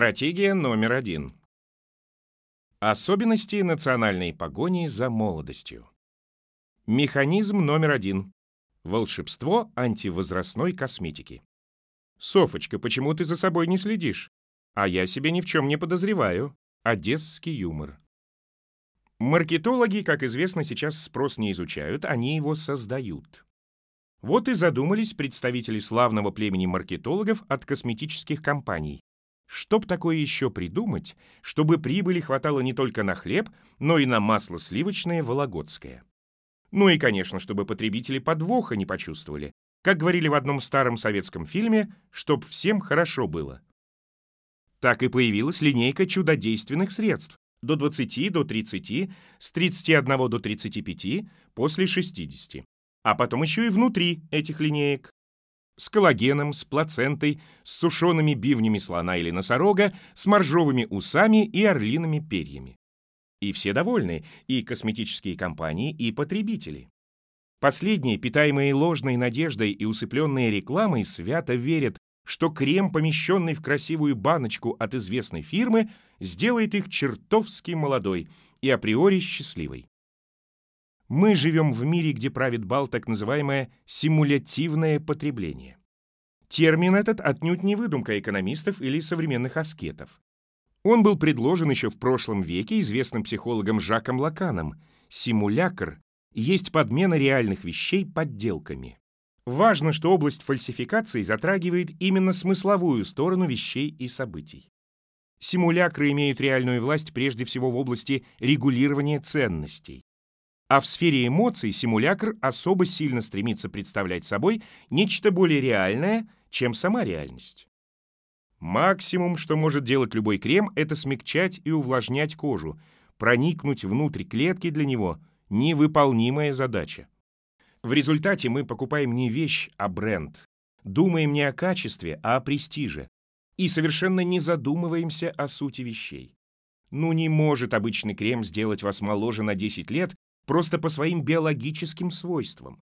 Стратегия номер один. Особенности национальной погони за молодостью. Механизм номер один. Волшебство антивозрастной косметики. «Софочка, почему ты за собой не следишь? А я себе ни в чем не подозреваю». Одесский юмор. Маркетологи, как известно, сейчас спрос не изучают, они его создают. Вот и задумались представители славного племени маркетологов от косметических компаний. Чтоб такое еще придумать, чтобы прибыли хватало не только на хлеб, но и на масло сливочное вологодское. Ну и, конечно, чтобы потребители подвоха не почувствовали. Как говорили в одном старом советском фильме, чтоб всем хорошо было. Так и появилась линейка чудодейственных средств до 20, до 30, с 31 до 35, после 60. А потом еще и внутри этих линеек. С коллагеном, с плацентой, с сушеными бивнями слона или носорога, с моржовыми усами и орлиными перьями. И все довольны, и косметические компании, и потребители. Последние, питаемые ложной надеждой и усыпленные рекламой, свято верят, что крем, помещенный в красивую баночку от известной фирмы, сделает их чертовски молодой и априори счастливой. Мы живем в мире, где правит бал так называемое симулятивное потребление. Термин этот отнюдь не выдумка экономистов или современных аскетов. Он был предложен еще в прошлом веке известным психологом Жаком Лаканом. Симулякр есть подмена реальных вещей подделками. Важно, что область фальсификации затрагивает именно смысловую сторону вещей и событий. Симулякры имеют реальную власть прежде всего в области регулирования ценностей. А в сфере эмоций симулякр особо сильно стремится представлять собой нечто более реальное, чем сама реальность. Максимум, что может делать любой крем, это смягчать и увлажнять кожу. Проникнуть внутрь клетки для него — невыполнимая задача. В результате мы покупаем не вещь, а бренд. Думаем не о качестве, а о престиже. И совершенно не задумываемся о сути вещей. Ну не может обычный крем сделать вас моложе на 10 лет просто по своим биологическим свойствам.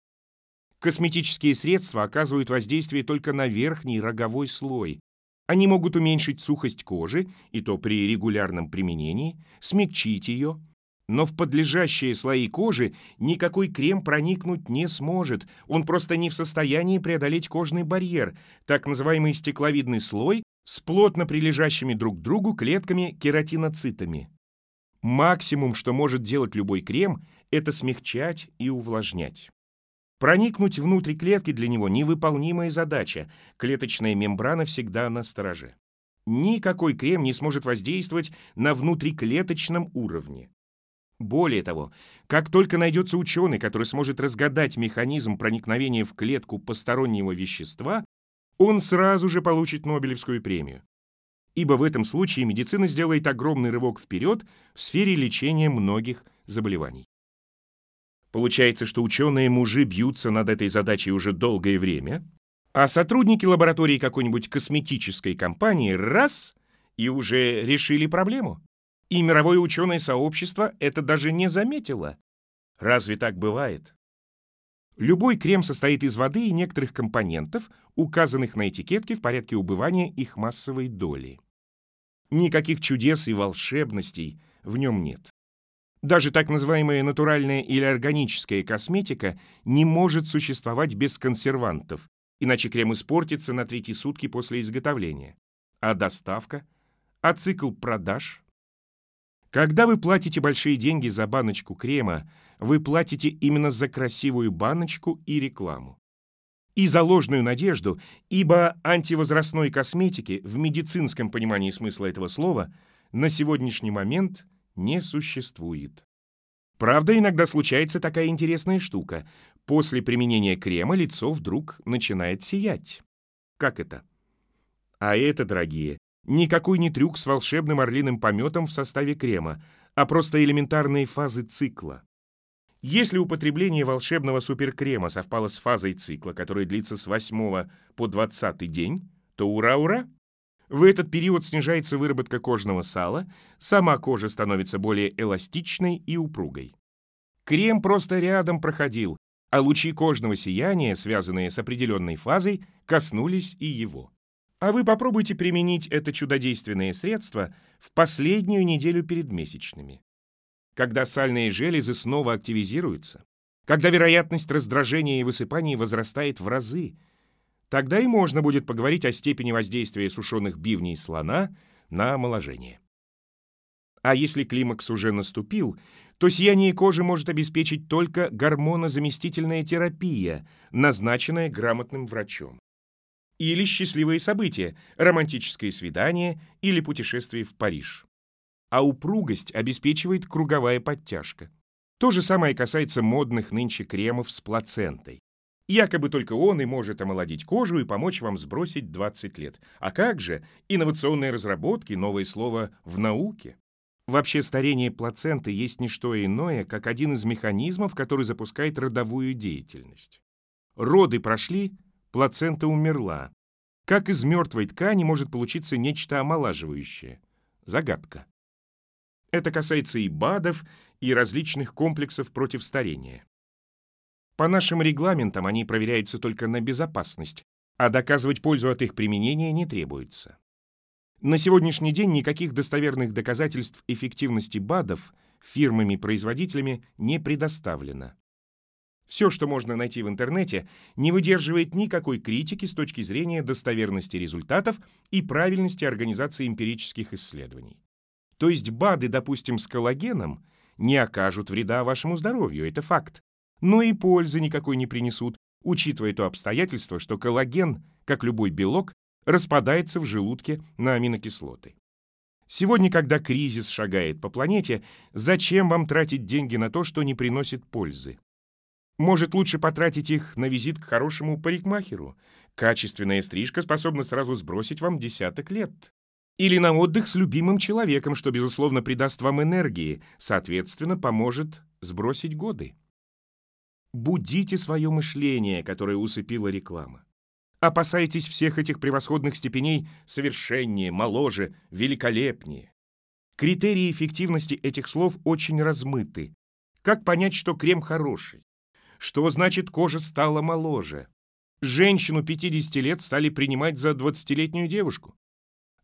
Косметические средства оказывают воздействие только на верхний роговой слой, они могут уменьшить сухость кожи, и то при регулярном применении, смягчить ее. Но в подлежащие слои кожи никакой крем проникнуть не сможет. Он просто не в состоянии преодолеть кожный барьер, так называемый стекловидный слой с плотно прилежащими друг к другу клетками кератиноцитами. Максимум, что может делать любой крем, это смягчать и увлажнять. Проникнуть внутрь клетки для него невыполнимая задача. Клеточная мембрана всегда на стороже. Никакой крем не сможет воздействовать на внутриклеточном уровне. Более того, как только найдется ученый, который сможет разгадать механизм проникновения в клетку постороннего вещества, он сразу же получит Нобелевскую премию. Ибо в этом случае медицина сделает огромный рывок вперед в сфере лечения многих заболеваний. Получается, что ученые-мужи бьются над этой задачей уже долгое время, а сотрудники лаборатории какой-нибудь косметической компании раз и уже решили проблему. И мировое ученое сообщество это даже не заметило. Разве так бывает? Любой крем состоит из воды и некоторых компонентов, указанных на этикетке в порядке убывания их массовой доли. Никаких чудес и волшебностей в нем нет. Даже так называемая натуральная или органическая косметика не может существовать без консервантов, иначе крем испортится на третьи сутки после изготовления. А доставка? А цикл продаж? Когда вы платите большие деньги за баночку крема, вы платите именно за красивую баночку и рекламу. И за ложную надежду, ибо антивозрастной косметики в медицинском понимании смысла этого слова на сегодняшний момент не существует. Правда, иногда случается такая интересная штука. После применения крема лицо вдруг начинает сиять. Как это? А это, дорогие, никакой не трюк с волшебным орлиным пометом в составе крема, а просто элементарные фазы цикла. Если употребление волшебного суперкрема совпало с фазой цикла, которая длится с 8 по 20 день, то ура-ура! В этот период снижается выработка кожного сала, сама кожа становится более эластичной и упругой. Крем просто рядом проходил, а лучи кожного сияния, связанные с определенной фазой, коснулись и его. А вы попробуйте применить это чудодейственное средство в последнюю неделю перед месячными. Когда сальные железы снова активизируются, когда вероятность раздражения и высыпаний возрастает в разы, тогда и можно будет поговорить о степени воздействия сушеных бивней слона на омоложение. А если климакс уже наступил, то сияние кожи может обеспечить только гормонозаместительная терапия, назначенная грамотным врачом. Или счастливые события, романтическое свидание или путешествие в Париж. А упругость обеспечивает круговая подтяжка. То же самое касается модных нынче кремов с плацентой. Якобы только он и может омолодить кожу и помочь вам сбросить 20 лет. А как же инновационные разработки, новое слово в науке? Вообще старение плаценты есть не что иное, как один из механизмов, который запускает родовую деятельность. Роды прошли, плацента умерла. Как из мертвой ткани может получиться нечто омолаживающее? Загадка. Это касается и БАДов, и различных комплексов против старения. По нашим регламентам они проверяются только на безопасность, а доказывать пользу от их применения не требуется. На сегодняшний день никаких достоверных доказательств эффективности БАДов фирмами-производителями не предоставлено. Все, что можно найти в интернете, не выдерживает никакой критики с точки зрения достоверности результатов и правильности организации эмпирических исследований. То есть БАДы, допустим, с коллагеном, не окажут вреда вашему здоровью, это факт, но и пользы никакой не принесут, учитывая то обстоятельство, что коллаген, как любой белок, распадается в желудке на аминокислоты. Сегодня, когда кризис шагает по планете, зачем вам тратить деньги на то, что не приносит пользы? Может, лучше потратить их на визит к хорошему парикмахеру? Качественная стрижка способна сразу сбросить вам десяток лет. Или на отдых с любимым человеком, что, безусловно, придаст вам энергии, соответственно, поможет сбросить годы. Будите свое мышление, которое усыпила реклама. Опасайтесь всех этих превосходных степеней совершеннее, моложе, великолепнее. Критерии эффективности этих слов очень размыты. Как понять, что крем хороший? Что значит кожа стала моложе? Женщину 50 лет стали принимать за 20-летнюю девушку.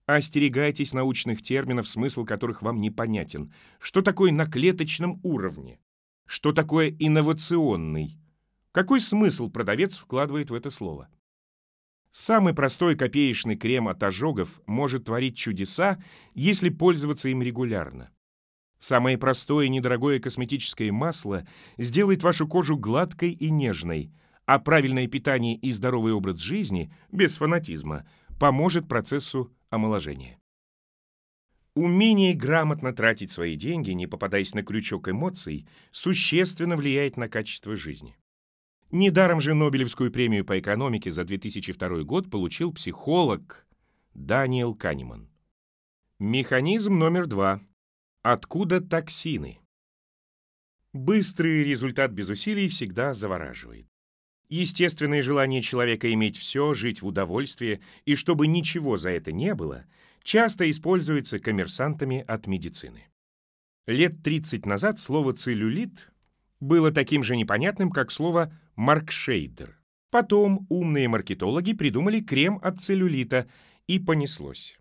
Остерегайтесь научных терминов, смысл которых вам непонятен. Что такое на клеточном уровне? Что такое инновационный? Какой смысл продавец вкладывает в это слово? Самый простой копеечный крем от ожогов может творить чудеса, если пользоваться им регулярно. Самое простое и недорогое косметическое масло сделает вашу кожу гладкой и нежной, а правильное питание и здоровый образ жизни, без фанатизма, поможет процессу омоложения. Умение грамотно тратить свои деньги, не попадаясь на крючок эмоций, существенно влияет на качество жизни. Недаром же Нобелевскую премию по экономике за 2002 год получил психолог Даниэл Канеман. Механизм номер два. Откуда токсины? Быстрый результат без усилий всегда завораживает. Естественное желание человека иметь все, жить в удовольствии и чтобы ничего за это не было, часто используется коммерсантами от медицины. Лет 30 назад слово «целлюлит» было таким же непонятным, как слово «маркшейдер». Потом умные маркетологи придумали крем от целлюлита, и понеслось.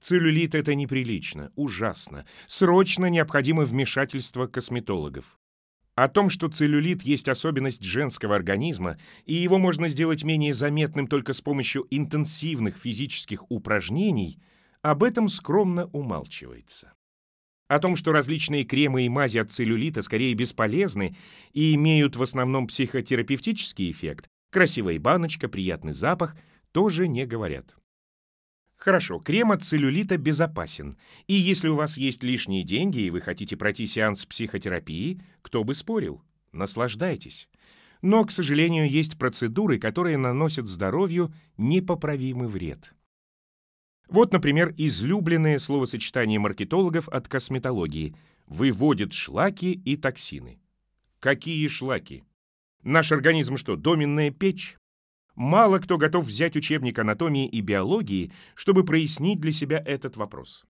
Целлюлит — это неприлично, ужасно. Срочно необходимо вмешательство косметологов. О том, что целлюлит есть особенность женского организма, и его можно сделать менее заметным только с помощью интенсивных физических упражнений, об этом скромно умалчивается о том, что различные кремы и мази от целлюлита скорее бесполезны и имеют в основном психотерапевтический эффект, красивая баночка, приятный запах, тоже не говорят. Хорошо, крем от целлюлита безопасен, и если у вас есть лишние деньги и вы хотите пройти сеанс психотерапии, кто бы спорил, наслаждайтесь. Но, к сожалению, есть процедуры, которые наносят здоровью непоправимый вред. Вот, например, излюбленное словосочетание маркетологов от косметологии «выводит шлаки и токсины». Какие шлаки? Наш организм что, доменная печь? Мало кто готов взять учебник анатомии и биологии, чтобы прояснить для себя этот вопрос.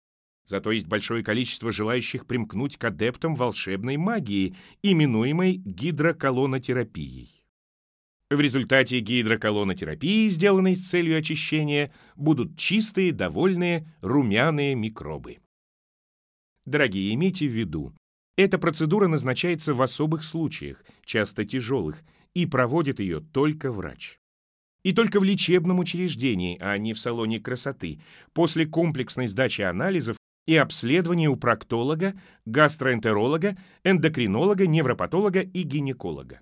Зато есть большое количество желающих примкнуть к адептам волшебной магии, именуемой гидроколонотерапией. В результате гидроколонотерапии, сделанной с целью очищения, будут чистые, довольные, румяные микробы. Дорогие, имейте в виду, эта процедура назначается в особых случаях, часто тяжелых, и проводит ее только врач. И только в лечебном учреждении, а не в салоне красоты, после комплексной сдачи анализов и обследования у проктолога, гастроэнтеролога, эндокринолога, невропатолога и гинеколога.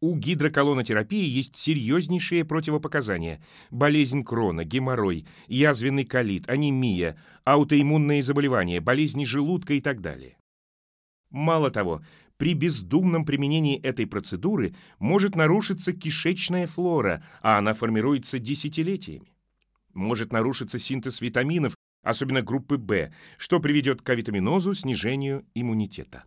У гидроколонотерапии есть серьезнейшие противопоказания. Болезнь крона, геморрой, язвенный колит, анемия, аутоиммунные заболевания, болезни желудка и так далее. Мало того, при бездумном применении этой процедуры может нарушиться кишечная флора, а она формируется десятилетиями. Может нарушиться синтез витаминов, особенно группы В, что приведет к авитаминозу, снижению иммунитета.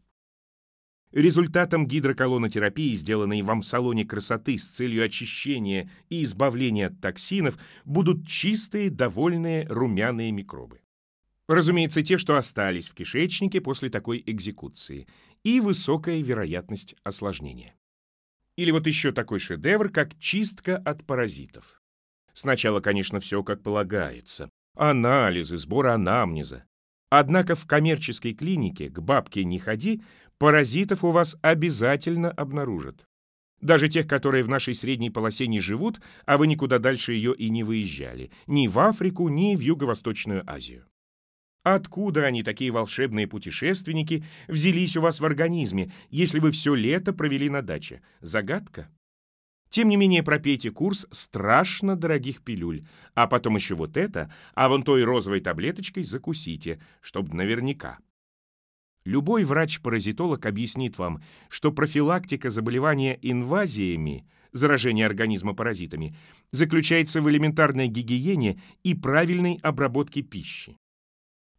Результатом гидроколонотерапии, сделанной вам в салоне красоты с целью очищения и избавления от токсинов, будут чистые, довольные, румяные микробы. Разумеется, те, что остались в кишечнике после такой экзекуции, и высокая вероятность осложнения. Или вот еще такой шедевр, как чистка от паразитов. Сначала, конечно, все как полагается. Анализы, сбор анамнеза. Однако в коммерческой клинике к бабке не ходи, паразитов у вас обязательно обнаружат. Даже тех, которые в нашей средней полосе не живут, а вы никуда дальше ее и не выезжали. Ни в Африку, ни в Юго-Восточную Азию. Откуда они, такие волшебные путешественники, взялись у вас в организме, если вы все лето провели на даче? Загадка. Тем не менее, пропейте курс страшно дорогих пилюль, а потом еще вот это, а вон той розовой таблеточкой закусите, чтобы наверняка. Любой врач-паразитолог объяснит вам, что профилактика заболевания инвазиями, заражения организма паразитами, заключается в элементарной гигиене и правильной обработке пищи.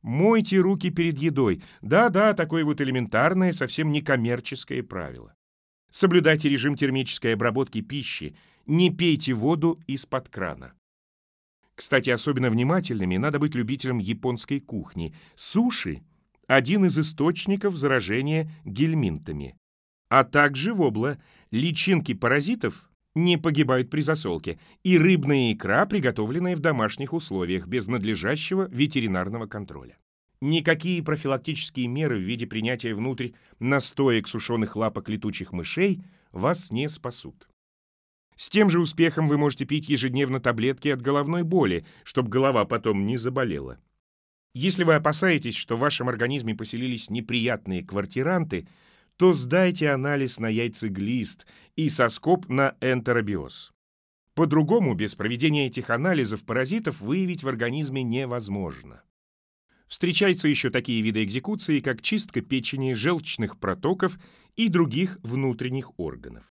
Мойте руки перед едой. Да-да, такое вот элементарное, совсем не коммерческое правило. Соблюдайте режим термической обработки пищи. Не пейте воду из-под крана. Кстати, особенно внимательными надо быть любителям японской кухни. Суши один из источников заражения гельминтами. А также вобла, личинки паразитов не погибают при засолке, и рыбная икра, приготовленная в домашних условиях без надлежащего ветеринарного контроля. Никакие профилактические меры в виде принятия внутрь настоек сушеных лапок летучих мышей вас не спасут. С тем же успехом вы можете пить ежедневно таблетки от головной боли, чтобы голова потом не заболела. Если вы опасаетесь, что в вашем организме поселились неприятные квартиранты, то сдайте анализ на яйцеглист и соскоб на энтеробиоз. По-другому, без проведения этих анализов паразитов выявить в организме невозможно. Встречаются еще такие виды экзекуции, как чистка печени, желчных протоков и других внутренних органов.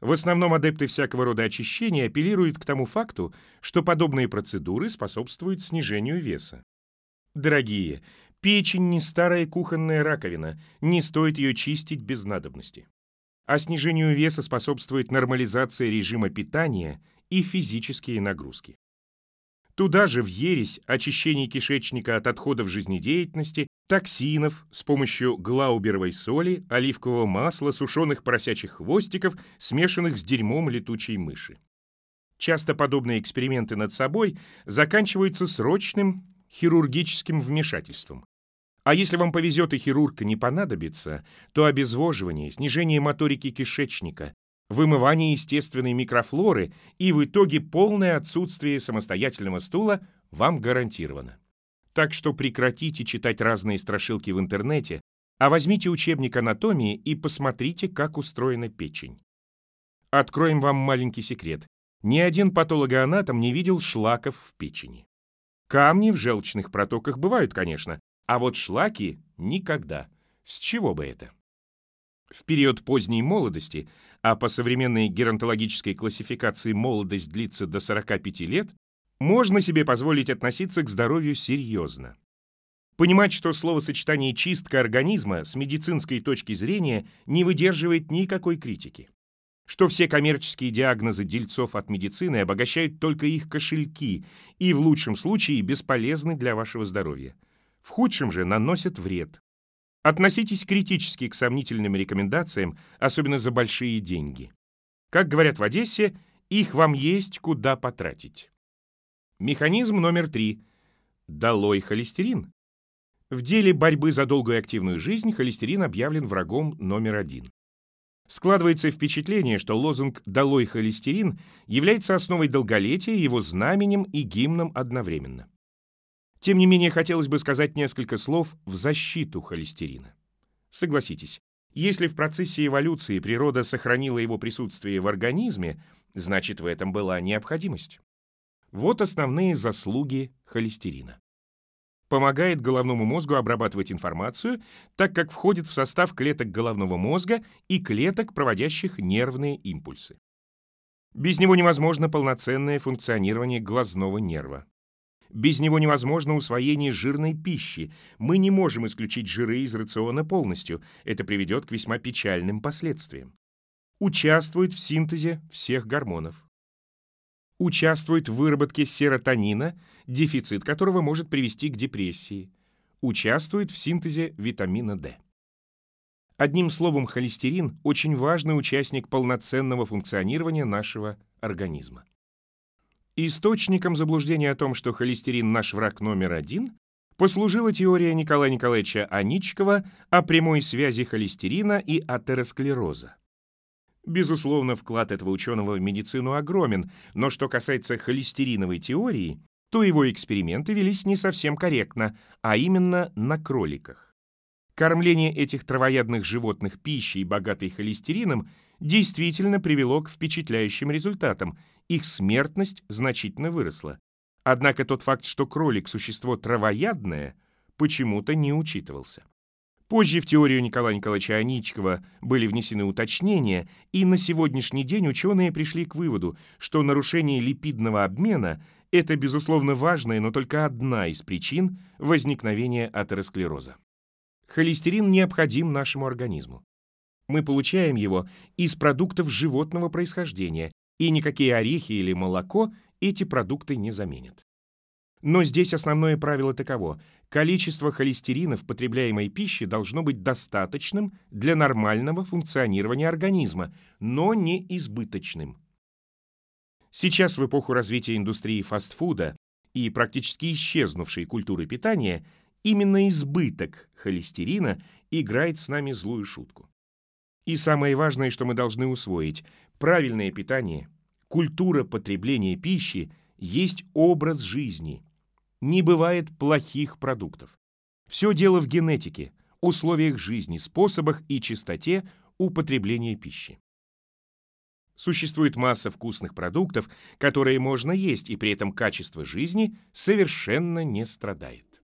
В основном адепты всякого рода очищения апеллируют к тому факту, что подобные процедуры способствуют снижению веса. Дорогие, печень не старая кухонная раковина, не стоит ее чистить без надобности. А снижению веса способствует нормализация режима питания и физические нагрузки. Туда же в ересь очищение кишечника от отходов жизнедеятельности, токсинов с помощью глауберовой соли, оливкового масла, сушеных поросячьих хвостиков, смешанных с дерьмом летучей мыши. Часто подобные эксперименты над собой заканчиваются срочным хирургическим вмешательством. А если вам повезет и хирург не понадобится, то обезвоживание, снижение моторики кишечника, вымывание естественной микрофлоры и в итоге полное отсутствие самостоятельного стула вам гарантировано. Так что прекратите читать разные страшилки в интернете, а возьмите учебник анатомии и посмотрите, как устроена печень. Откроем вам маленький секрет. Ни один патологоанатом не видел шлаков в печени. Камни в желчных протоках бывают, конечно, а вот шлаки — никогда. С чего бы это? В период поздней молодости, а по современной геронтологической классификации молодость длится до 45 лет, можно себе позволить относиться к здоровью серьезно. Понимать, что словосочетание «чистка организма» с медицинской точки зрения не выдерживает никакой критики что все коммерческие диагнозы дельцов от медицины обогащают только их кошельки и в лучшем случае бесполезны для вашего здоровья. В худшем же наносят вред. Относитесь критически к сомнительным рекомендациям, особенно за большие деньги. Как говорят в Одессе, их вам есть куда потратить. Механизм номер три. Долой холестерин. В деле борьбы за долгую активную жизнь холестерин объявлен врагом номер один. Складывается впечатление, что лозунг «Долой холестерин» является основой долголетия, его знаменем и гимном одновременно. Тем не менее, хотелось бы сказать несколько слов в защиту холестерина. Согласитесь, если в процессе эволюции природа сохранила его присутствие в организме, значит, в этом была необходимость. Вот основные заслуги холестерина. Помогает головному мозгу обрабатывать информацию, так как входит в состав клеток головного мозга и клеток, проводящих нервные импульсы. Без него невозможно полноценное функционирование глазного нерва. Без него невозможно усвоение жирной пищи. Мы не можем исключить жиры из рациона полностью. Это приведет к весьма печальным последствиям. Участвует в синтезе всех гормонов участвует в выработке серотонина, дефицит которого может привести к депрессии, участвует в синтезе витамина D. Одним словом, холестерин – очень важный участник полноценного функционирования нашего организма. Источником заблуждения о том, что холестерин – наш враг номер один, послужила теория Николая Николаевича Аничкова о прямой связи холестерина и атеросклероза. Безусловно, вклад этого ученого в медицину огромен, но что касается холестериновой теории, то его эксперименты велись не совсем корректно, а именно на кроликах. Кормление этих травоядных животных пищей, богатой холестерином, действительно привело к впечатляющим результатам. Их смертность значительно выросла. Однако тот факт, что кролик – существо травоядное, почему-то не учитывался. Позже в теорию Николая Николаевича Аничкова были внесены уточнения, и на сегодняшний день ученые пришли к выводу, что нарушение липидного обмена – это, безусловно, важная, но только одна из причин возникновения атеросклероза. Холестерин необходим нашему организму. Мы получаем его из продуктов животного происхождения, и никакие орехи или молоко эти продукты не заменят. Но здесь основное правило таково. Количество холестерина в потребляемой пище должно быть достаточным для нормального функционирования организма, но не избыточным. Сейчас в эпоху развития индустрии фастфуда и практически исчезнувшей культуры питания именно избыток холестерина играет с нами злую шутку. И самое важное, что мы должны усвоить – правильное питание, культура потребления пищи есть образ жизни – не бывает плохих продуктов. Все дело в генетике, условиях жизни, способах и чистоте употребления пищи. Существует масса вкусных продуктов, которые можно есть, и при этом качество жизни совершенно не страдает.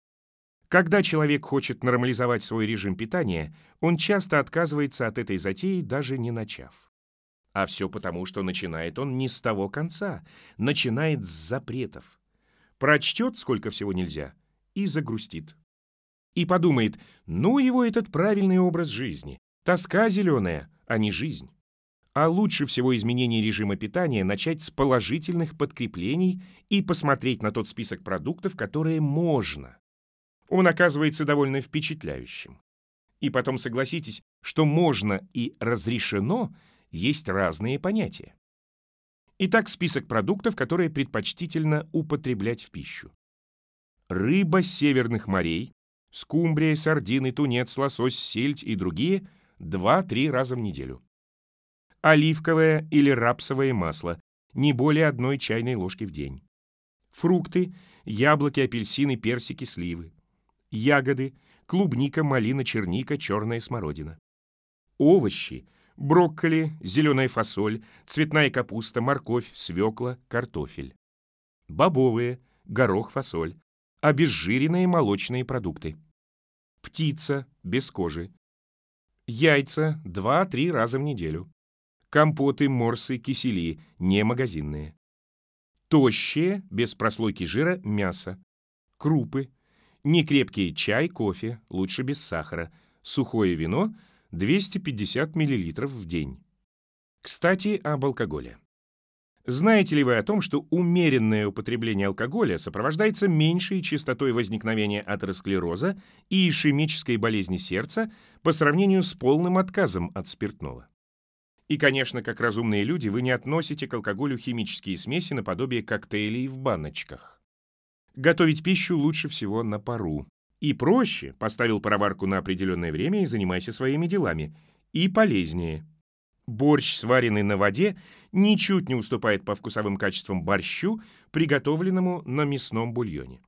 Когда человек хочет нормализовать свой режим питания, он часто отказывается от этой затеи, даже не начав. А все потому, что начинает он не с того конца, начинает с запретов прочтет, сколько всего нельзя, и загрустит. И подумает, ну его этот правильный образ жизни, тоска зеленая, а не жизнь. А лучше всего изменение режима питания начать с положительных подкреплений и посмотреть на тот список продуктов, которые можно. Он оказывается довольно впечатляющим. И потом согласитесь, что можно и разрешено есть разные понятия. Итак, список продуктов, которые предпочтительно употреблять в пищу. Рыба северных морей, скумбрия, сардины, тунец, лосось, сельдь и другие 2-3 раза в неделю. Оливковое или рапсовое масло, не более одной чайной ложки в день. Фрукты, яблоки, апельсины, персики, сливы. Ягоды, клубника, малина, черника, черная смородина. Овощи – брокколи, зеленая фасоль, цветная капуста, морковь, свекла, картофель. Бобовые, горох, фасоль. Обезжиренные молочные продукты. Птица, без кожи. Яйца 2-3 раза в неделю. Компоты, морсы, кисели, не магазинные. Тощие, без прослойки жира, мясо. Крупы. Некрепкий чай, кофе, лучше без сахара. Сухое вино – 250 мл в день. Кстати, об алкоголе. Знаете ли вы о том, что умеренное употребление алкоголя сопровождается меньшей частотой возникновения атеросклероза и ишемической болезни сердца по сравнению с полным отказом от спиртного? И, конечно, как разумные люди, вы не относите к алкоголю химические смеси наподобие коктейлей в баночках. Готовить пищу лучше всего на пару. И проще, поставил пароварку на определенное время и занимайся своими делами. И полезнее. Борщ, сваренный на воде, ничуть не уступает по вкусовым качествам борщу, приготовленному на мясном бульоне.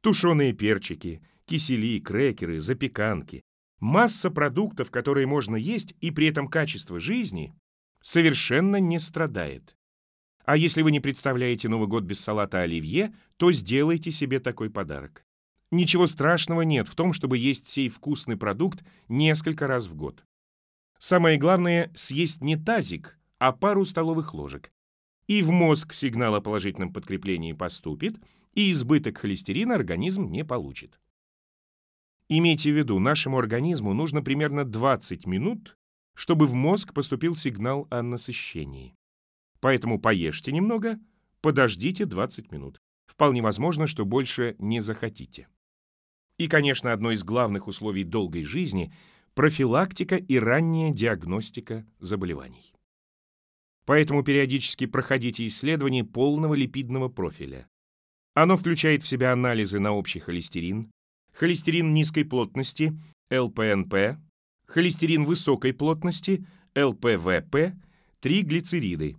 Тушеные перчики, кисели, крекеры, запеканки, масса продуктов, которые можно есть, и при этом качество жизни совершенно не страдает. А если вы не представляете Новый год без салата оливье, то сделайте себе такой подарок. Ничего страшного нет в том, чтобы есть сей вкусный продукт несколько раз в год. Самое главное — съесть не тазик, а пару столовых ложек. И в мозг сигнал о положительном подкреплении поступит, и избыток холестерина организм не получит. Имейте в виду, нашему организму нужно примерно 20 минут, чтобы в мозг поступил сигнал о насыщении. Поэтому поешьте немного, подождите 20 минут. Вполне возможно, что больше не захотите. И, конечно, одно из главных условий долгой жизни — профилактика и ранняя диагностика заболеваний. Поэтому периодически проходите исследование полного липидного профиля. Оно включает в себя анализы на общий холестерин, холестерин низкой плотности, ЛПНП, холестерин высокой плотности, ЛПВП, триглицериды.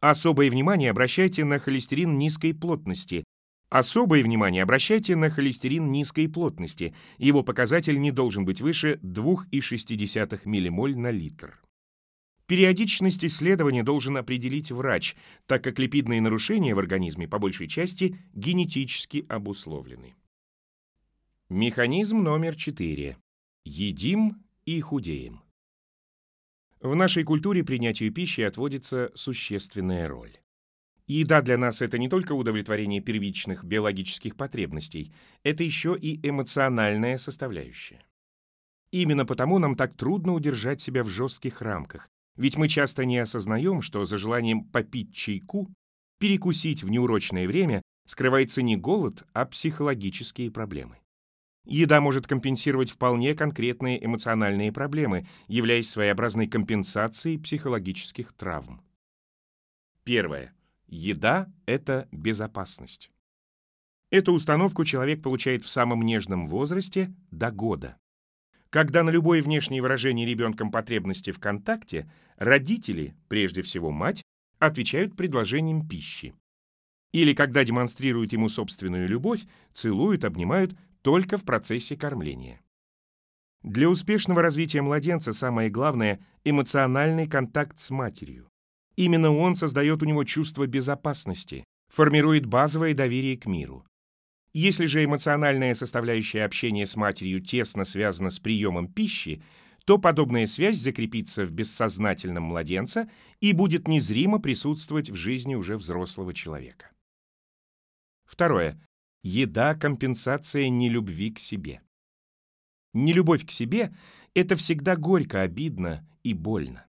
Особое внимание обращайте на холестерин низкой плотности. Особое внимание обращайте на холестерин низкой плотности. Его показатель не должен быть выше 2,6 ммоль на литр. Периодичность исследования должен определить врач, так как липидные нарушения в организме по большей части генетически обусловлены. Механизм номер 4. Едим и худеем. В нашей культуре принятию пищи отводится существенная роль. Еда для нас — это не только удовлетворение первичных биологических потребностей, это еще и эмоциональная составляющая. Именно потому нам так трудно удержать себя в жестких рамках, ведь мы часто не осознаем, что за желанием попить чайку, перекусить в неурочное время скрывается не голод, а психологические проблемы. Еда может компенсировать вполне конкретные эмоциональные проблемы, являясь своеобразной компенсацией психологических травм. Первое. Еда — это безопасность. Эту установку человек получает в самом нежном возрасте до года. Когда на любое внешнее выражение ребенком потребности в контакте, родители, прежде всего мать, отвечают предложением пищи. Или когда демонстрируют ему собственную любовь, целуют, обнимают, только в процессе кормления. Для успешного развития младенца самое главное – эмоциональный контакт с матерью. Именно он создает у него чувство безопасности, формирует базовое доверие к миру. Если же эмоциональная составляющая общения с матерью тесно связана с приемом пищи, то подобная связь закрепится в бессознательном младенца и будет незримо присутствовать в жизни уже взрослого человека. Второе. Еда — компенсация нелюбви к себе. Нелюбовь к себе — это всегда горько, обидно и больно.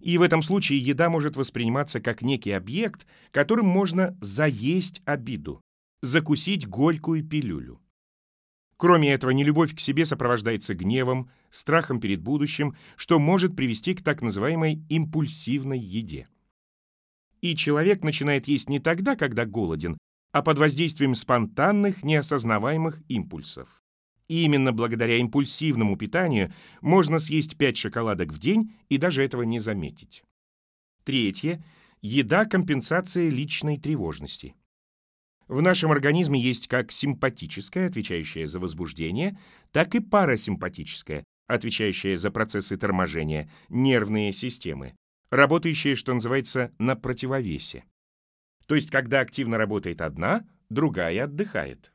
И в этом случае еда может восприниматься как некий объект, которым можно заесть обиду, закусить горькую пилюлю. Кроме этого, нелюбовь к себе сопровождается гневом, страхом перед будущим, что может привести к так называемой импульсивной еде. И человек начинает есть не тогда, когда голоден, а под воздействием спонтанных, неосознаваемых импульсов. Именно благодаря импульсивному питанию можно съесть 5 шоколадок в день и даже этого не заметить. Третье. Еда – компенсация личной тревожности. В нашем организме есть как симпатическая, отвечающая за возбуждение, так и парасимпатическая, отвечающая за процессы торможения, нервные системы, работающие, что называется, на противовесе. То есть, когда активно работает одна, другая отдыхает.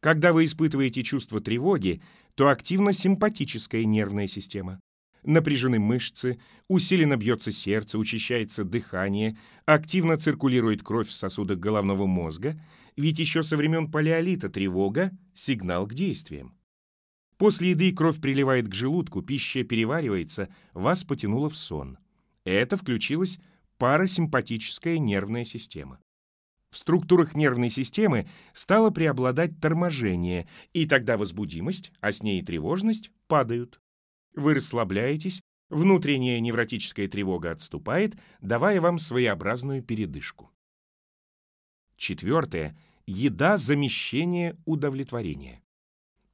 Когда вы испытываете чувство тревоги, то активна симпатическая нервная система. Напряжены мышцы, усиленно бьется сердце, учащается дыхание, активно циркулирует кровь в сосудах головного мозга, ведь еще со времен палеолита тревога — сигнал к действиям. После еды кровь приливает к желудку, пища переваривается, вас потянуло в сон. Это включилось парасимпатическая нервная система. В структурах нервной системы стало преобладать торможение, и тогда возбудимость, а с ней и тревожность падают. Вы расслабляетесь, Внутренняя невротическая тревога отступает, давая вам своеобразную передышку. Четвертое. Еда замещение удовлетворения.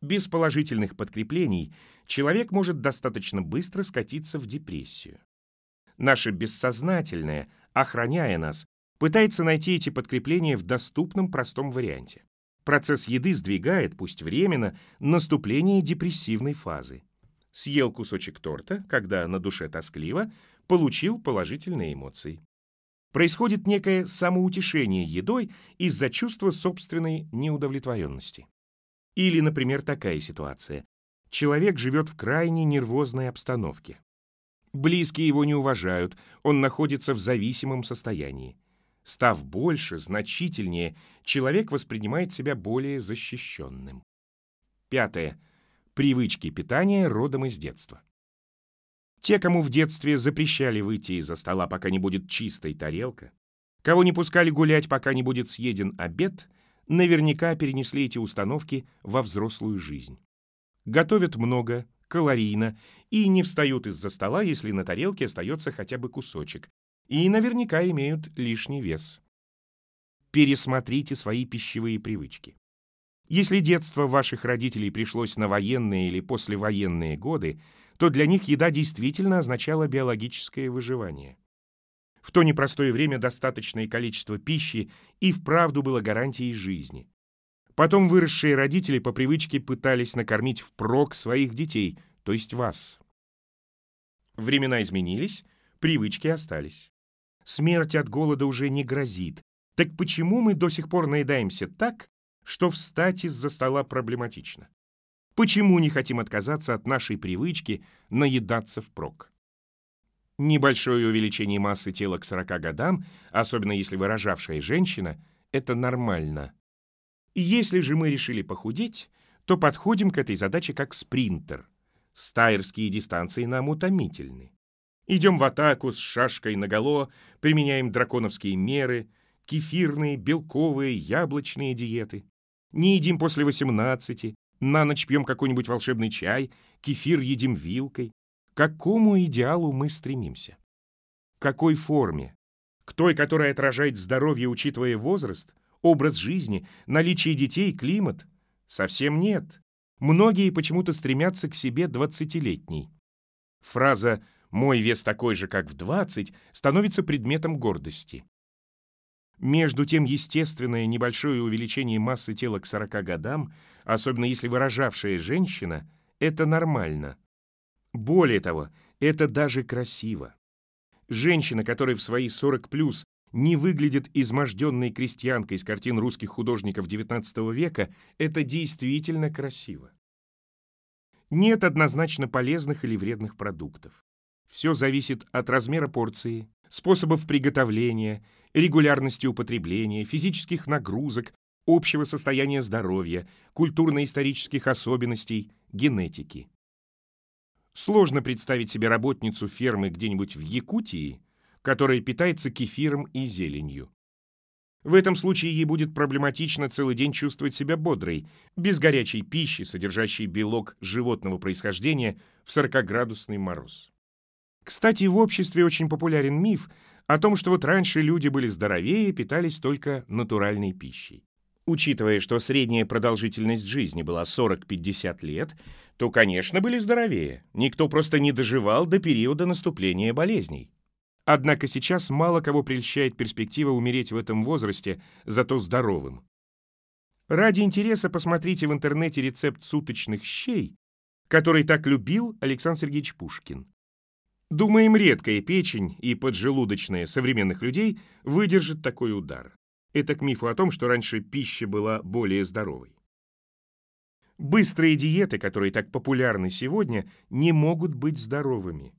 Без положительных подкреплений человек может достаточно быстро скатиться в депрессию. Наше бессознательное, охраняя нас, пытается найти эти подкрепления в доступном простом варианте. Процесс еды сдвигает, пусть временно, наступление депрессивной фазы. Съел кусочек торта, когда на душе тоскливо, получил положительные эмоции. Происходит некое самоутешение едой из-за чувства собственной неудовлетворенности. Или, например, такая ситуация. Человек живет в крайне нервозной обстановке. Близкие его не уважают, он находится в зависимом состоянии. Став больше, значительнее, человек воспринимает себя более защищенным. Пятое. Привычки питания родом из детства. Те, кому в детстве запрещали выйти из-за стола, пока не будет чистой тарелка, кого не пускали гулять, пока не будет съеден обед, наверняка перенесли эти установки во взрослую жизнь. Готовят много, калорийно и не встают из-за стола, если на тарелке остается хотя бы кусочек, и наверняка имеют лишний вес. Пересмотрите свои пищевые привычки. Если детство ваших родителей пришлось на военные или послевоенные годы, то для них еда действительно означала биологическое выживание. В то непростое время достаточное количество пищи и вправду было гарантией жизни. Потом выросшие родители по привычке пытались накормить впрок своих детей, то есть вас. Времена изменились, привычки остались. Смерть от голода уже не грозит. Так почему мы до сих пор наедаемся так, что встать из-за стола проблематично? Почему не хотим отказаться от нашей привычки наедаться впрок? Небольшое увеличение массы тела к 40 годам, особенно если вы рожавшая женщина, это нормально. Если же мы решили похудеть, то подходим к этой задаче как спринтер. Стайерские дистанции нам утомительны. Идем в атаку с шашкой наголо, применяем драконовские меры, кефирные, белковые, яблочные диеты. Не едим после 18, на ночь пьем какой-нибудь волшебный чай, кефир едим вилкой. К какому идеалу мы стремимся? К какой форме? К той, которая отражает здоровье, учитывая возраст, образ жизни, наличие детей, климат? Совсем нет. Многие почему-то стремятся к себе двадцатилетней. Фраза мой вес такой же, как в 20, становится предметом гордости. Между тем, естественное небольшое увеличение массы тела к 40 годам, особенно если выражавшая женщина, это нормально. Более того, это даже красиво. Женщина, которая в свои 40 плюс не выглядит изможденной крестьянкой из картин русских художников XIX века, это действительно красиво. Нет однозначно полезных или вредных продуктов. Все зависит от размера порции, способов приготовления, регулярности употребления, физических нагрузок, общего состояния здоровья, культурно-исторических особенностей, генетики. Сложно представить себе работницу фермы где-нибудь в Якутии, которая питается кефиром и зеленью. В этом случае ей будет проблематично целый день чувствовать себя бодрой, без горячей пищи, содержащей белок животного происхождения в 40-градусный мороз. Кстати, в обществе очень популярен миф о том, что вот раньше люди были здоровее и питались только натуральной пищей. Учитывая, что средняя продолжительность жизни была 40-50 лет, то, конечно, были здоровее. Никто просто не доживал до периода наступления болезней. Однако сейчас мало кого прельщает перспектива умереть в этом возрасте, зато здоровым. Ради интереса посмотрите в интернете рецепт суточных щей, который так любил Александр Сергеевич Пушкин. Думаем, редкая печень и поджелудочная современных людей выдержит такой удар. Это к мифу о том, что раньше пища была более здоровой. Быстрые диеты, которые так популярны сегодня, не могут быть здоровыми.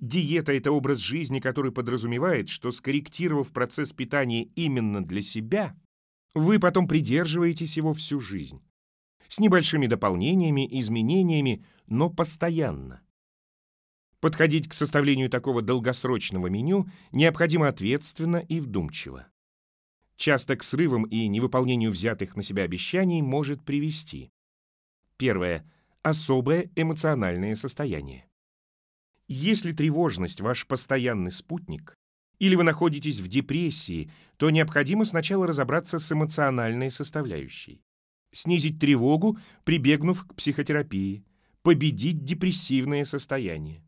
Диета – это образ жизни, который подразумевает, что скорректировав процесс питания именно для себя, вы потом придерживаетесь его всю жизнь. С небольшими дополнениями, изменениями, но постоянно. Подходить к составлению такого долгосрочного меню необходимо ответственно и вдумчиво. Часто к срывам и невыполнению взятых на себя обещаний может привести. Первое. Особое эмоциональное состояние. Если тревожность ваш постоянный спутник, или вы находитесь в депрессии, то необходимо сначала разобраться с эмоциональной составляющей. Снизить тревогу, прибегнув к психотерапии. Победить депрессивное состояние.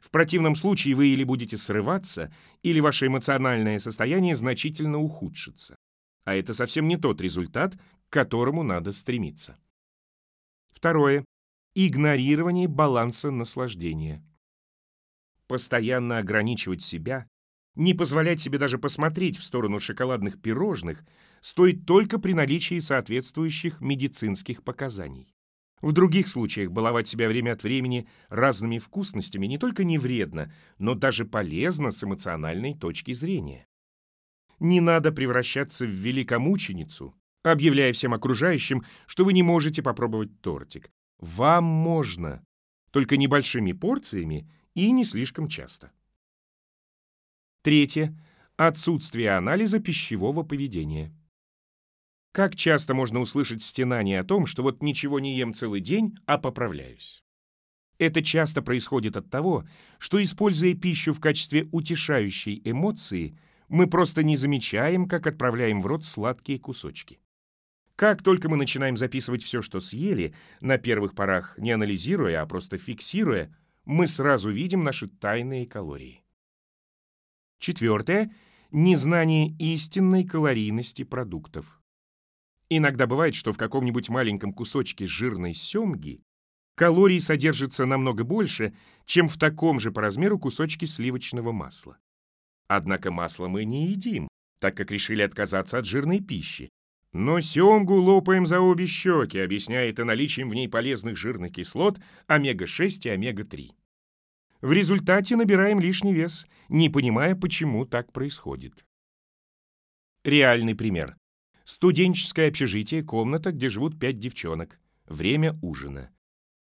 В противном случае вы или будете срываться, или ваше эмоциональное состояние значительно ухудшится. А это совсем не тот результат, к которому надо стремиться. Второе. Игнорирование баланса наслаждения. Постоянно ограничивать себя, не позволять себе даже посмотреть в сторону шоколадных пирожных, стоит только при наличии соответствующих медицинских показаний. В других случаях баловать себя время от времени разными вкусностями не только не вредно, но даже полезно с эмоциональной точки зрения. Не надо превращаться в великомученицу, объявляя всем окружающим, что вы не можете попробовать тортик. Вам можно, только небольшими порциями и не слишком часто. Третье. Отсутствие анализа пищевого поведения. Как часто можно услышать стенание о том, что вот ничего не ем целый день, а поправляюсь? Это часто происходит от того, что, используя пищу в качестве утешающей эмоции, мы просто не замечаем, как отправляем в рот сладкие кусочки. Как только мы начинаем записывать все, что съели, на первых порах не анализируя, а просто фиксируя, мы сразу видим наши тайные калории. Четвертое – незнание истинной калорийности продуктов. Иногда бывает, что в каком-нибудь маленьком кусочке жирной семги калорий содержится намного больше, чем в таком же по размеру кусочке сливочного масла. Однако масло мы не едим, так как решили отказаться от жирной пищи. Но семгу лопаем за обе щеки, объясняя это наличием в ней полезных жирных кислот омега-6 и омега-3. В результате набираем лишний вес, не понимая, почему так происходит. Реальный пример. Студенческое общежитие, комната, где живут пять девчонок. Время ужина.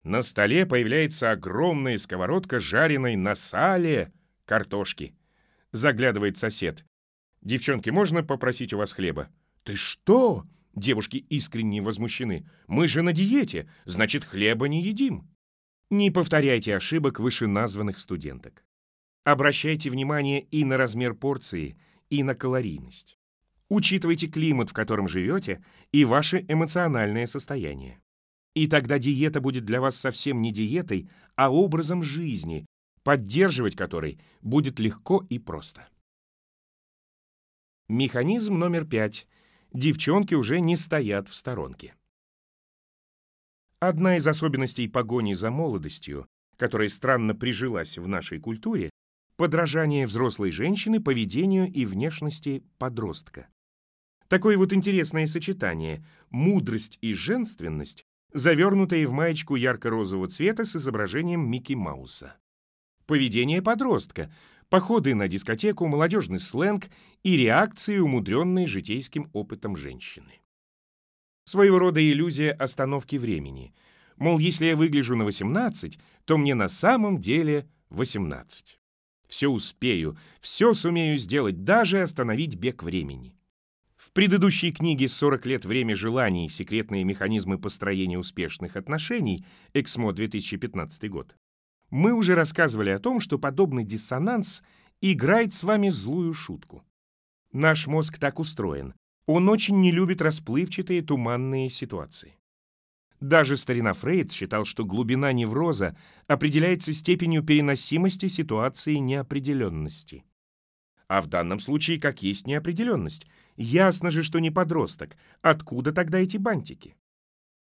На столе появляется огромная сковородка жареной на сале картошки. Заглядывает сосед. «Девчонки, можно попросить у вас хлеба?» «Ты что?» Девушки искренне возмущены. «Мы же на диете, значит, хлеба не едим». Не повторяйте ошибок вышеназванных студенток. Обращайте внимание и на размер порции, и на калорийность. Учитывайте климат, в котором живете, и ваше эмоциональное состояние. И тогда диета будет для вас совсем не диетой, а образом жизни, поддерживать который будет легко и просто. Механизм номер пять. Девчонки уже не стоят в сторонке. Одна из особенностей погони за молодостью, которая странно прижилась в нашей культуре, подражание взрослой женщины поведению и внешности подростка. Такое вот интересное сочетание – мудрость и женственность, завернутые в маечку ярко-розового цвета с изображением Микки Мауса. Поведение подростка, походы на дискотеку, молодежный сленг и реакции, умудренные житейским опытом женщины. Своего рода иллюзия остановки времени. Мол, если я выгляжу на 18, то мне на самом деле 18. Все успею, все сумею сделать, даже остановить бег времени. В предыдущей книге «40 лет время желаний. Секретные механизмы построения успешных отношений» Эксмо 2015 год мы уже рассказывали о том, что подобный диссонанс играет с вами злую шутку. Наш мозг так устроен. Он очень не любит расплывчатые туманные ситуации. Даже старина Фрейд считал, что глубина невроза определяется степенью переносимости ситуации неопределенности. А в данном случае как есть неопределенность. Ясно же, что не подросток. Откуда тогда эти бантики?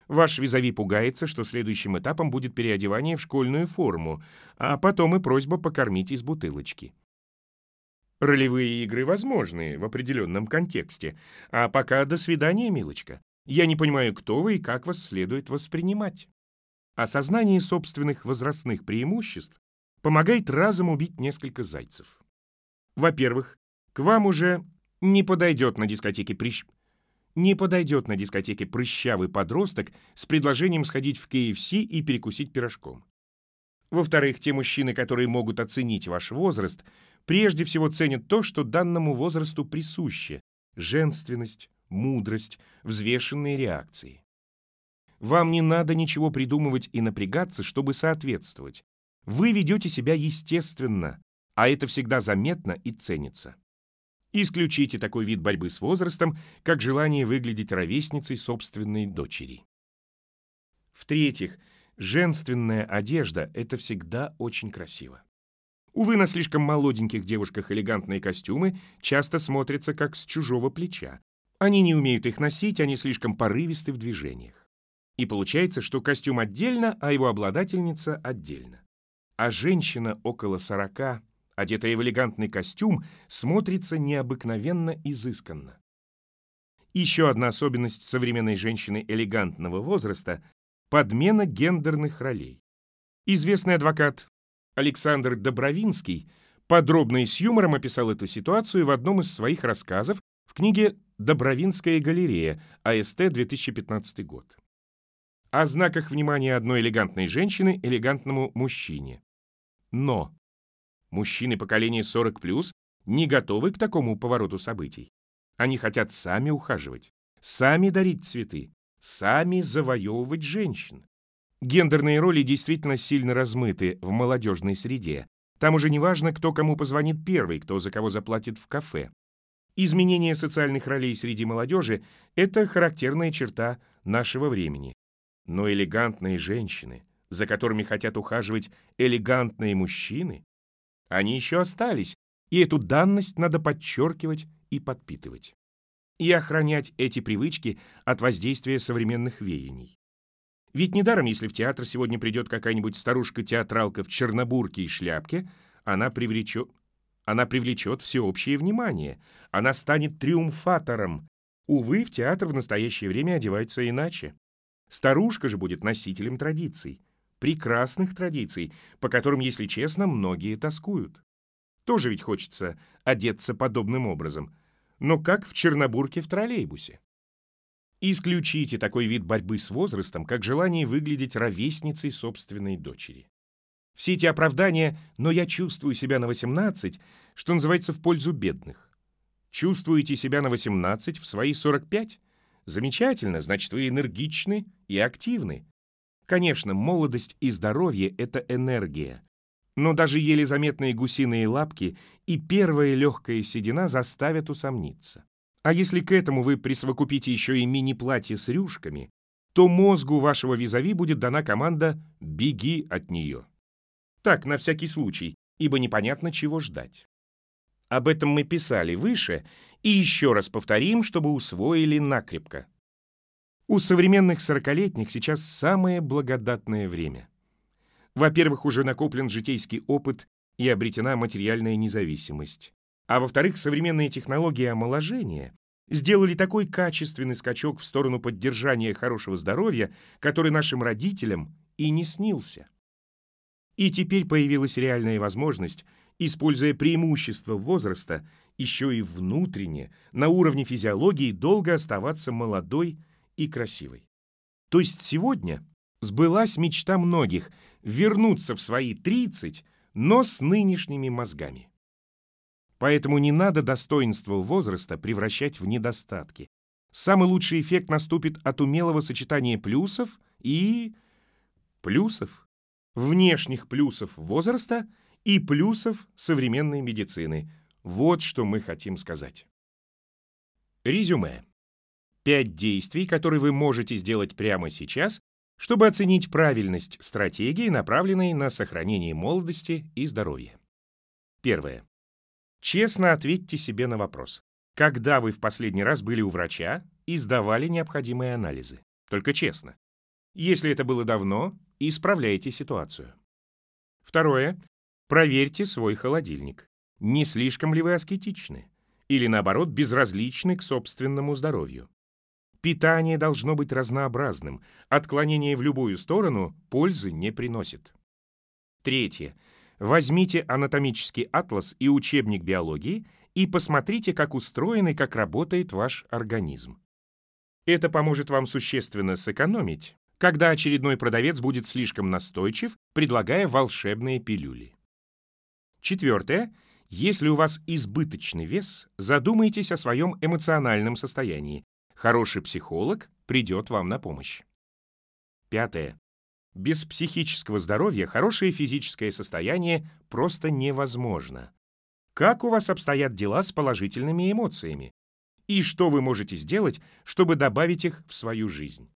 Ваш визави пугается, что следующим этапом будет переодевание в школьную форму, а потом и просьба покормить из бутылочки. Ролевые игры возможны в определенном контексте, а пока до свидания, милочка. Я не понимаю, кто вы и как вас следует воспринимать. Осознание собственных возрастных преимуществ помогает разом убить несколько зайцев. Во-первых, к вам уже не подойдет на дискотеке прищ... Не подойдет на дискотеке прыщавый подросток с предложением сходить в KFC и перекусить пирожком. Во-вторых, те мужчины, которые могут оценить ваш возраст, прежде всего ценят то, что данному возрасту присуще – женственность, мудрость, взвешенные реакции. Вам не надо ничего придумывать и напрягаться, чтобы соответствовать. Вы ведете себя естественно, а это всегда заметно и ценится. Исключите такой вид борьбы с возрастом, как желание выглядеть ровесницей собственной дочери. В-третьих, женственная одежда — это всегда очень красиво. Увы, на слишком молоденьких девушках элегантные костюмы часто смотрятся как с чужого плеча. Они не умеют их носить, они слишком порывисты в движениях. И получается, что костюм отдельно, а его обладательница отдельно. А женщина около сорока одетая в элегантный костюм, смотрится необыкновенно изысканно. Еще одна особенность современной женщины элегантного возраста – подмена гендерных ролей. Известный адвокат Александр Добровинский подробно и с юмором описал эту ситуацию в одном из своих рассказов в книге «Добровинская галерея. АСТ. 2015 год». О знаках внимания одной элегантной женщины элегантному мужчине. Но Мужчины поколения 40+, не готовы к такому повороту событий. Они хотят сами ухаживать, сами дарить цветы, сами завоевывать женщин. Гендерные роли действительно сильно размыты в молодежной среде. Там уже не важно, кто кому позвонит первый, кто за кого заплатит в кафе. Изменение социальных ролей среди молодежи – это характерная черта нашего времени. Но элегантные женщины, за которыми хотят ухаживать элегантные мужчины, они еще остались, и эту данность надо подчеркивать и подпитывать. И охранять эти привычки от воздействия современных веяний. Ведь недаром, если в театр сегодня придет какая-нибудь старушка-театралка в чернобурке и шляпке, она привлечет, она привлечет всеобщее внимание, она станет триумфатором. Увы, в театр в настоящее время одевается иначе. Старушка же будет носителем традиций прекрасных традиций, по которым, если честно, многие тоскуют. Тоже ведь хочется одеться подобным образом, но как в Чернобурке в троллейбусе. Исключите такой вид борьбы с возрастом, как желание выглядеть ровесницей собственной дочери. Все эти оправдания «но я чувствую себя на 18», что называется, в пользу бедных. Чувствуете себя на 18 в свои 45? Замечательно, значит, вы энергичны и активны. Конечно, молодость и здоровье — это энергия. Но даже еле заметные гусиные лапки и первая легкая седина заставят усомниться. А если к этому вы присовокупите еще и мини-платье с рюшками, то мозгу вашего визави будет дана команда «беги от нее». Так, на всякий случай, ибо непонятно, чего ждать. Об этом мы писали выше, и еще раз повторим, чтобы усвоили накрепко. У современных сорокалетних сейчас самое благодатное время. Во-первых, уже накоплен житейский опыт и обретена материальная независимость. А во-вторых, современные технологии омоложения сделали такой качественный скачок в сторону поддержания хорошего здоровья, который нашим родителям и не снился. И теперь появилась реальная возможность, используя преимущество возраста, еще и внутренне, на уровне физиологии, долго оставаться молодой и красивой. То есть сегодня сбылась мечта многих вернуться в свои 30, но с нынешними мозгами. Поэтому не надо достоинство возраста превращать в недостатки. Самый лучший эффект наступит от умелого сочетания плюсов и... плюсов. Внешних плюсов возраста и плюсов современной медицины. Вот что мы хотим сказать. Резюме. Пять действий, которые вы можете сделать прямо сейчас, чтобы оценить правильность стратегии, направленной на сохранение молодости и здоровья. Первое. Честно ответьте себе на вопрос. Когда вы в последний раз были у врача и сдавали необходимые анализы? Только честно. Если это было давно, исправляйте ситуацию. Второе. Проверьте свой холодильник. Не слишком ли вы аскетичны? Или, наоборот, безразличны к собственному здоровью? Питание должно быть разнообразным. Отклонение в любую сторону пользы не приносит. Третье. Возьмите анатомический атлас и учебник биологии и посмотрите, как устроен и как работает ваш организм. Это поможет вам существенно сэкономить, когда очередной продавец будет слишком настойчив, предлагая волшебные пилюли. Четвертое. Если у вас избыточный вес, задумайтесь о своем эмоциональном состоянии. Хороший психолог придет вам на помощь. Пятое. Без психического здоровья хорошее физическое состояние просто невозможно. Как у вас обстоят дела с положительными эмоциями? И что вы можете сделать, чтобы добавить их в свою жизнь?